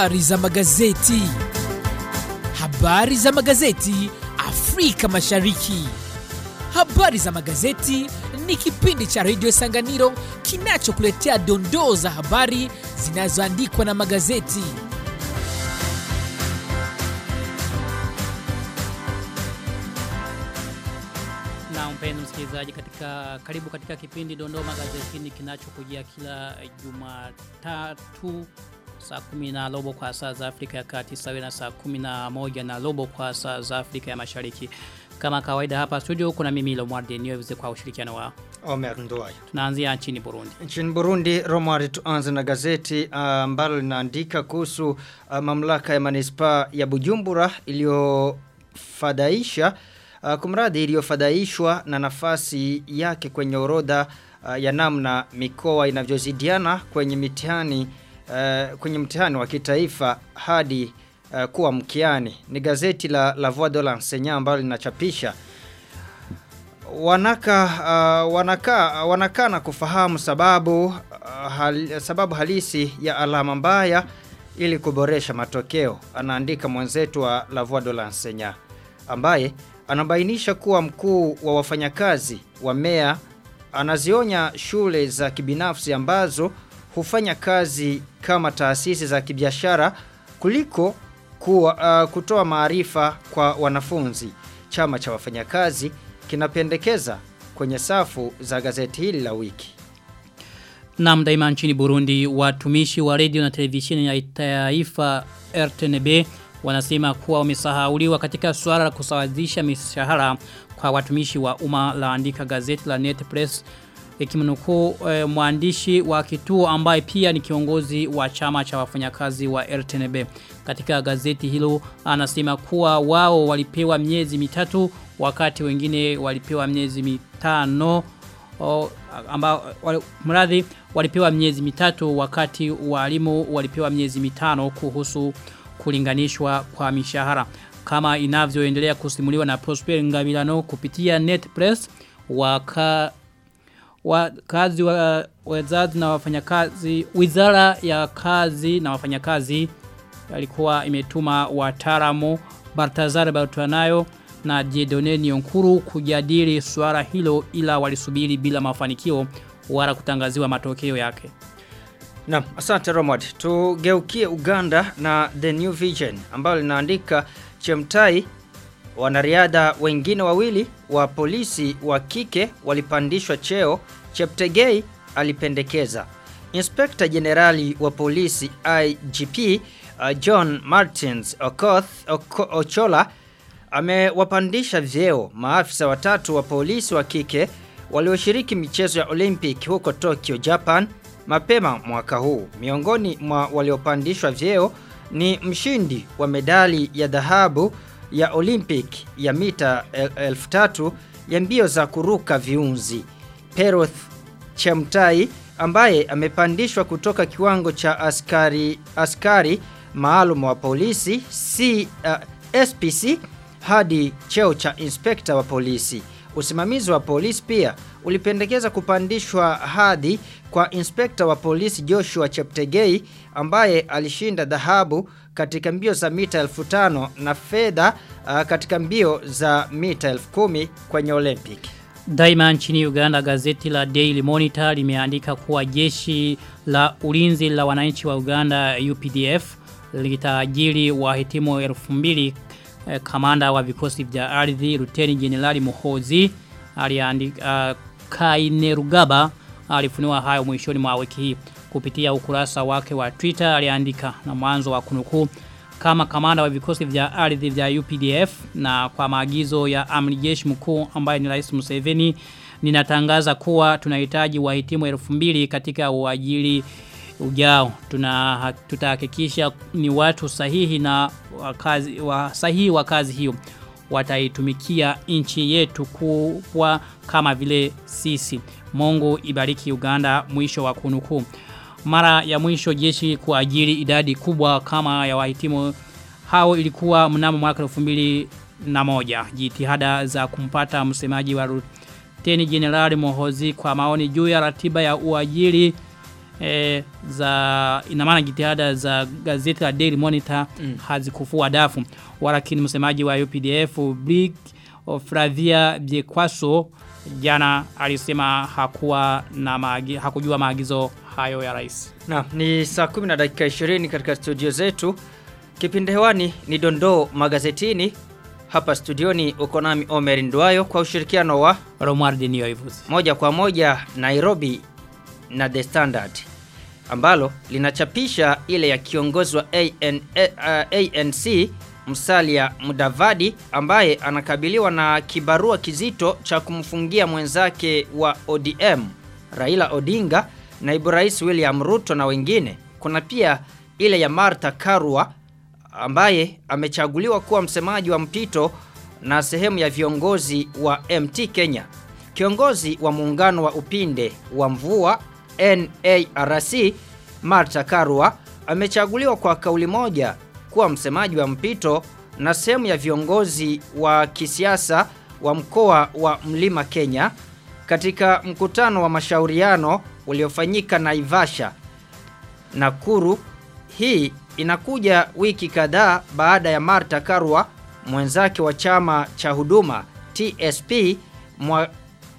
Habari za magazeti. Habari za magazeti Afrika Mashariki. Habari za magazeti ni kipindi cha redio Sanganiro kinachokuletea dondoo za habari zinazoandikwa na magazeti. Na mpenzi msikilizaji katika karibu katika kipindi dondoo magazetini kinachokujia kila Jumatatu saa kumi na robo kwa saa za Afrika ya Kati sawa na saa kumi na moja na robo kwa saa za Afrika ya Mashariki. Kama kawaida hapa studio kuna mimi Lomwardi niweze kwa ushirikiano wa Omer Nduwayo. tunaanzia nchini Burundi. Nchini Burundi, Romari tuanze na gazeti ambalo uh, linaandika kuhusu uh, mamlaka ya manispaa ya Bujumbura iliyofadhaisha uh, kumradi iliyofadhaishwa na nafasi yake kwenye orodha uh, ya namna mikoa inavyozidiana kwenye mitihani uh, kwenye mtihani wa kitaifa hadi uh, kuwa mkiani. Ni gazeti la La Voix de l'Enseignant ambalo linachapisha wanaka uh, wanaka wanakana kufahamu sababu uh, hal, sababu halisi ya alama mbaya ili kuboresha matokeo anaandika mwenzetu wa La Voix de l'Enseignant ambaye anabainisha kuwa mkuu wa wafanyakazi wa mea anazionya shule za kibinafsi ambazo hufanya kazi kama taasisi za kibiashara kuliko kuwa, uh, kutoa maarifa kwa wanafunzi chama cha wafanyakazi kinapendekeza kwenye safu za gazeti hili la wiki. Naam daima nchini Burundi watumishi wa redio na televisheni ya taifa RTNB wanasema kuwa wamesahauliwa katika suala la kusawazisha mishahara kwa watumishi wa umma laandika gazeti la Net Press ikimnukuu e, mwandishi wa kituo ambaye pia ni kiongozi wa chama cha wafanyakazi wa RTNB. Katika gazeti hilo anasema kuwa wao walipewa miezi mitatu wakati wengine walipewa miezi mitano o, amba, wali, mradhi walipewa miezi mitatu wakati walimu walipewa miezi mitano kuhusu kulinganishwa kwa mishahara kama inavyoendelea kusimuliwa na Prosper Ngabilano kupitia Net Press waka wa kazi wa wazazi na wafanyakazi wizara ya kazi na wafanyakazi alikuwa imetuma wataalamu Bartazar Bartuanayo na Jedone Nyonkuru kujadili swala hilo ila walisubiri bila mafanikio wala kutangaziwa matokeo yake. Naam, asante Romad. Tugeukie Uganda na The New Vision ambalo linaandika Chemtai wanariadha wengine wawili wa polisi wa kike walipandishwa cheo, Cheptegei alipendekeza. Inspekta Jenerali wa polisi IGP uh, John Martins Okoth Oko, Ochola amewapandisha vyeo maafisa watatu wa polisi wa kike walioshiriki michezo ya Olympic huko Tokyo, Japan mapema mwaka huu. Miongoni mwa waliopandishwa vyeo ni mshindi wa medali ya dhahabu ya Olympic ya mita 1000 ya mbio za kuruka viunzi. Peroth Chemtai ambaye amepandishwa kutoka kiwango cha askari askari maalum wa polisi C, uh, SPC hadi cheo cha inspekta wa polisi. Usimamizi wa polisi pia ulipendekeza kupandishwa hadhi kwa inspekta wa polisi Joshua Cheptegei ambaye alishinda dhahabu katika mbio za mita 1500 na fedha uh, katika mbio za mita 10000 kwenye Olympic. Daima nchini Uganda gazeti la Daily Monitor limeandika kuwa jeshi la ulinzi la wananchi wa Uganda UPDF litaajiri wahitimu 2000 eh, kamanda wa vikosi vya ardhi Luteni Jenerali Muhozi aliandika uh, Kainerugaba alifunua hayo mwishoni mwa wiki hii. Kupitia ukurasa wake wa Twitter aliandika na mwanzo wa kunukuu kama kamanda wa vikosi vya ardhi vya UPDF na kwa maagizo ya amri jeshi mkuu ambaye ni Rais Museveni ninatangaza kuwa tunahitaji wahitimu 2000 katika uajiri ujao. Tuna tutahakikisha ni watu sahihi na wakazi wa sahihi wa kazi hiyo wataitumikia nchi yetu kuwa kama vile sisi. Mungu ibariki Uganda mwisho wa kunukuu mara ya mwisho jeshi kuajiri idadi kubwa kama ya wahitimu hao ilikuwa mnamo mwaka 2001 jitihada za kumpata msemaji wa Luteni General Mohozi kwa maoni juu ya ratiba ya uajiri e, za ina maana jitihada za gazeti la Daily Monitor mm. hazikufua dafu. Walakini msemaji wa UPDF Brig Flavia Biekwaso jana alisema hakuwa na maagi, hakujua maagizo hayo ya rais. Na ni saa 10 na dakika 20 katika studio zetu. Kipindi hewani ni dondoo magazetini. Hapa studioni uko nami Omer Ndwayo kwa ushirikiano wa Romuald Nioivuzi. moja kwa moja Nairobi na The Standard ambalo linachapisha ile ya kiongozi wa AN, uh, ANC Musalia Mudavadi ambaye anakabiliwa na kibarua kizito cha kumfungia mwenzake wa ODM Raila Odinga, naibu rais William Ruto na wengine. Kuna pia ile ya Martha Karua ambaye amechaguliwa kuwa msemaji wa mpito na sehemu ya viongozi wa MT Kenya. Kiongozi wa muungano wa upinde wa mvua NARC Martha Karua amechaguliwa kwa kauli moja kuwa msemaji wa mpito na sehemu ya viongozi wa kisiasa wa mkoa wa Mlima Kenya katika mkutano wa mashauriano uliofanyika Naivasha Nakuru. Hii inakuja wiki kadhaa baada ya marta Karua mwenzake wa chama cha huduma TSP Mwa,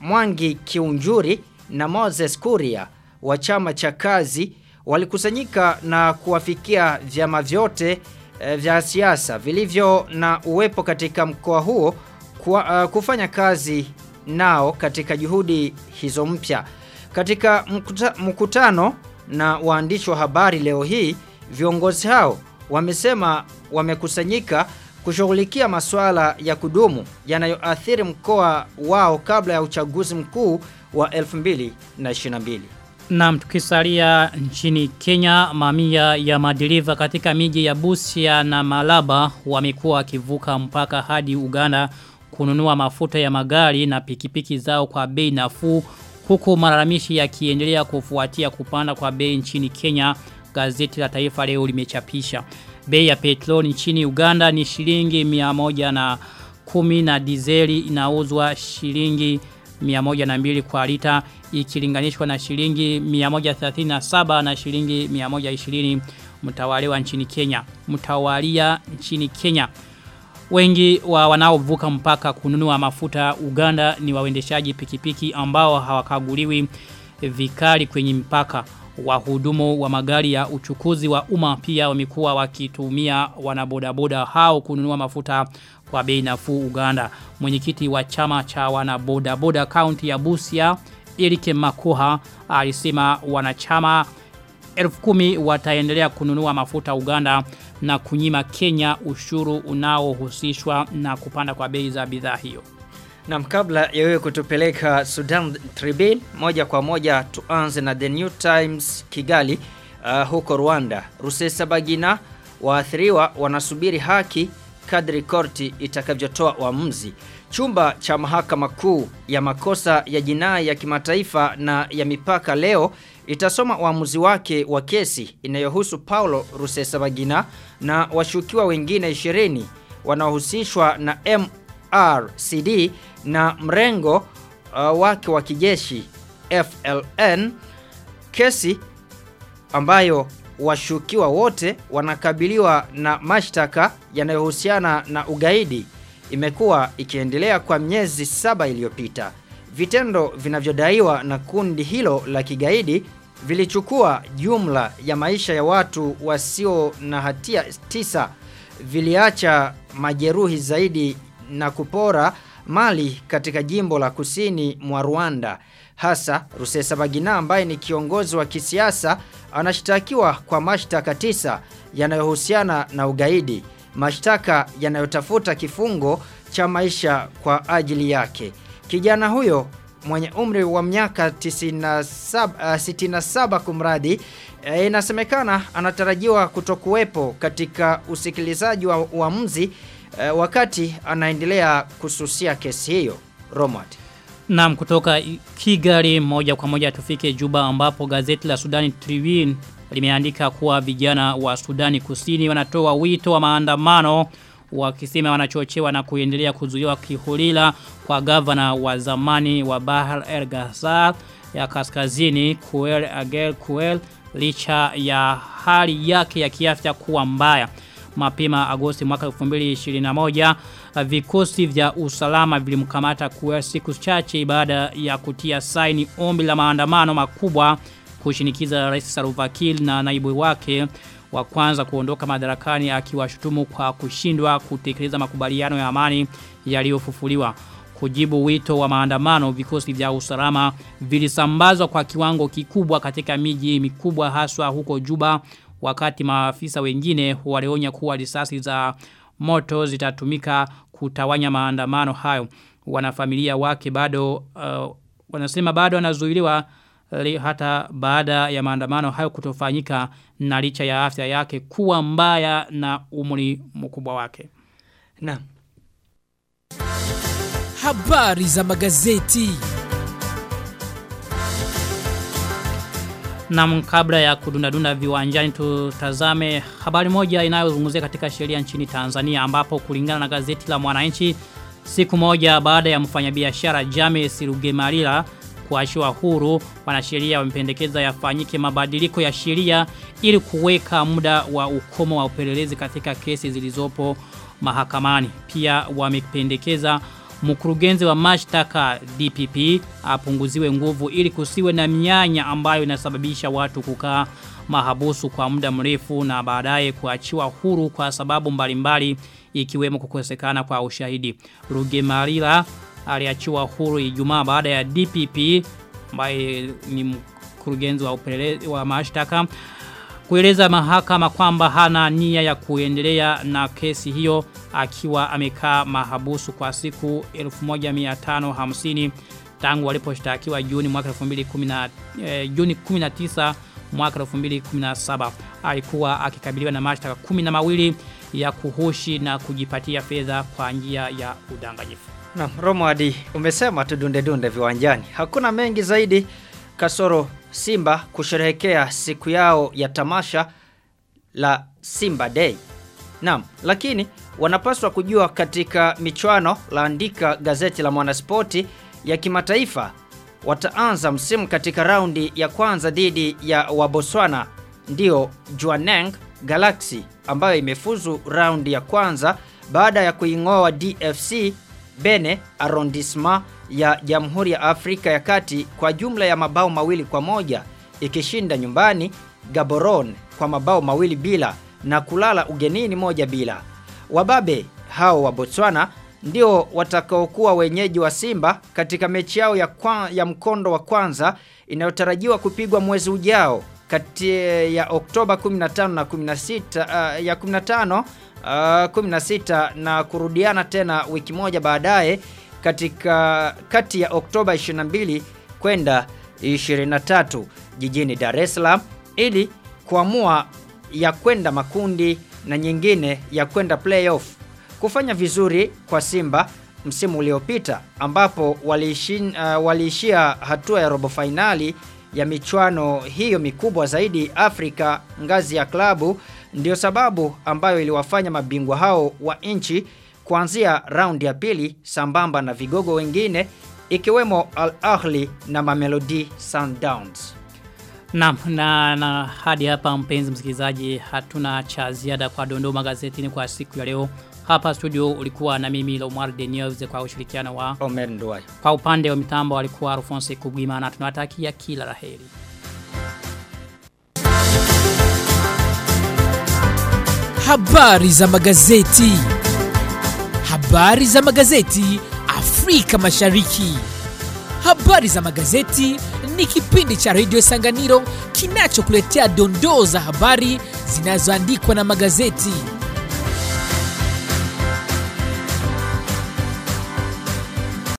Mwangi Kiunjuri na Moses Kuria wa chama cha kazi walikusanyika na kuwafikia vyama vyote e, vya siasa vilivyo na uwepo katika mkoa huo kwa, uh, kufanya kazi nao katika juhudi hizo mpya. Katika mkuta, mkutano na waandishi wa habari leo hii, viongozi hao wamesema wamekusanyika kushughulikia masuala ya kudumu yanayoathiri mkoa wao kabla ya uchaguzi mkuu wa 2022. Na tukisalia nchini Kenya, mamia ya madereva katika miji ya Busia na Malaba wamekuwa wakivuka mpaka hadi Uganda kununua mafuta ya magari na pikipiki zao kwa bei nafuu huku malalamishi yakiendelea kufuatia kupanda kwa bei nchini Kenya. Gazeti la Taifa leo limechapisha bei ya petroli nchini Uganda ni shilingi 110 na, na dizeli inauzwa shilingi 102 kwa lita ikilinganishwa na shilingi 137 na shilingi 120 mtawaliwa nchini Kenya. Mtawalia nchini Kenya. Wengi wa wanaovuka mpaka kununua mafuta Uganda ni waendeshaji pikipiki ambao hawakaguliwi vikali kwenye mpaka. Wahudumu wa magari ya uchukuzi wa umma pia wamekuwa wakitumia wanabodaboda hao kununua mafuta kwa bei nafuu Uganda. Mwenyekiti wa chama cha wanabodaboda kaunti ya Busia Erike Makuha alisema wanachama 10,000 wataendelea kununua mafuta Uganda na kunyima Kenya ushuru unaohusishwa na kupanda kwa bei za bidhaa hiyo. Na kabla ya wewe kutupeleka Sudan Tribune moja kwa moja tuanze na The New Times Kigali uh, huko Rwanda. Rusesabagina waathiriwa wanasubiri haki kadri korti itakavyotoa uamuzi. Chumba cha mahakama kuu ya makosa ya jinai ya kimataifa na ya mipaka leo itasoma uamuzi wake wa kesi inayohusu Paulo Rusesabagina na washukiwa wengine 20 wanaohusishwa na MRCD na mrengo uh, wake wa kijeshi FLN kesi ambayo washukiwa wote wanakabiliwa na mashtaka yanayohusiana na ugaidi imekuwa ikiendelea kwa miezi saba iliyopita. Vitendo vinavyodaiwa na kundi hilo la kigaidi vilichukua jumla ya maisha ya watu wasio na hatia tisa, viliacha majeruhi zaidi na kupora mali katika jimbo la kusini mwa Rwanda. Hasa Rusesabagina ambaye ni kiongozi wa kisiasa anashtakiwa kwa mashtaka tisa yanayohusiana na ugaidi, mashtaka yanayotafuta kifungo cha maisha kwa ajili yake. Kijana huyo mwenye umri wa miaka 97, uh, 67 kumradi e, inasemekana anatarajiwa kutokuwepo katika usikilizaji wa uamuzi e, wakati anaendelea kususia kesi hiyo. Romad. Naam kutoka Kigali moja kwa moja tufike Juba ambapo gazeti la Sudani Tribune limeandika kuwa vijana wa Sudani Kusini wanatoa wito wa maandamano wakisema wanachochewa na kuendelea kuzuiwa kihulila kwa gavana wa zamani wa Bahar El Ghazal ya kaskazini Kuel Agel Kuel licha ya hali yake ya kiafya kuwa mbaya. Mapema Agosti mwaka 2021 vikosi vya usalama vilimkamata Kuel siku chache baada ya kutia saini ombi la maandamano makubwa kushinikiza Rais Salva Kiir na naibu wake wa kwanza kuondoka madarakani akiwashutumu kwa kushindwa kutekeleza makubaliano ya amani yaliyofufuliwa. Kujibu wito wa maandamano vikosi vya usalama vilisambazwa kwa kiwango kikubwa katika miji mikubwa haswa huko Juba wakati maafisa wengine walionya kuwa risasi za moto zitatumika kutawanya maandamano hayo. Wanafamilia wake bado uh, wanasema bado wanazuiliwa hata baada ya maandamano hayo kutofanyika na licha ya afya yake kuwa mbaya na umri mkubwa wake. Naam. Habari za magazeti. Na kabla ya kudundadunda viwanjani tutazame habari moja inayozungumzia katika sheria nchini Tanzania ambapo kulingana na gazeti la Mwananchi siku moja baada ya mfanyabiashara James Rugemalira kuachiwa huru wanasheria wamependekeza yafanyike mabadiliko ya sheria ili kuweka muda wa ukomo wa upelelezi katika kesi zilizopo mahakamani. Pia wamependekeza mkurugenzi wa mashtaka DPP apunguziwe nguvu ili kusiwe na mianya ambayo inasababisha watu kukaa mahabusu kwa muda mrefu na baadaye kuachiwa huru kwa sababu mbalimbali ikiwemo kukosekana kwa ushahidi. Rugemalira aliachiwa huru Ijumaa baada ya DPP ambaye ni mkurugenzi wa upelelezi wa mashtaka kueleza mahakama kwamba hana nia ya kuendelea na kesi hiyo akiwa amekaa mahabusu kwa siku 1550 tangu aliposhtakiwa Juni mwaka 2010 eh, Juni 19 mwaka 2017 alikuwa akikabiliwa na mashtaka kumi na mawili ya kuhushi na kujipatia fedha kwa njia ya udanganyifu. Na Romwadi umesema tudunde dunde viwanjani. Hakuna mengi zaidi kasoro Simba kusherehekea siku yao ya tamasha la Simba Day. Naam, lakini wanapaswa kujua katika michuano laandika gazeti la Mwanaspoti ya kimataifa wataanza msimu katika raundi ya kwanza dhidi ya Wabotswana ndio Jwaneng Galaxy ambayo imefuzu raundi ya kwanza baada ya kuingoa DFC Bene arrondissement ya Jamhuri ya Afrika ya Kati kwa jumla ya mabao mawili kwa moja ikishinda nyumbani Gaborone kwa mabao mawili bila na kulala ugenini moja bila. Wababe hao wa Botswana ndio watakaokuwa wenyeji wa Simba katika mechi yao ya, kwa, ya mkondo wa kwanza inayotarajiwa kupigwa mwezi ujao kati ya Oktoba 15 na 16 uh, ya 15 uh, 16 na kurudiana tena wiki moja baadaye katika kati ya Oktoba 22 kwenda 23 jijini Dar es Salaam ili kuamua ya kwenda makundi na nyingine ya kwenda playoff. Kufanya vizuri kwa Simba msimu uliopita ambapo waliishia uh, waliishia hatua ya robo fainali ya michuano hiyo mikubwa zaidi Afrika ngazi ya klabu ndio sababu ambayo iliwafanya mabingwa hao wa nchi kuanzia raundi ya pili sambamba na vigogo wengine ikiwemo Al Ahli na Mamelodi Sundowns. Naam, na, na hadi hapa mpenzi msikilizaji hatuna cha ziada kwa dondoo magazetini kwa siku ya leo. Hapa studio ulikuwa na mimi Lomar Deniels kwa ushirikiano wa Omer Nduwai. kwa upande wa mitambo alikuwa Alphonse Kugwima na tunawatakia kila la heri. Habari za magazeti. Habari za magazeti Afrika Mashariki. Habari za magazeti ni kipindi cha Radio Sanganiro kinachokuletea dondoo za habari zinazoandikwa na magazeti.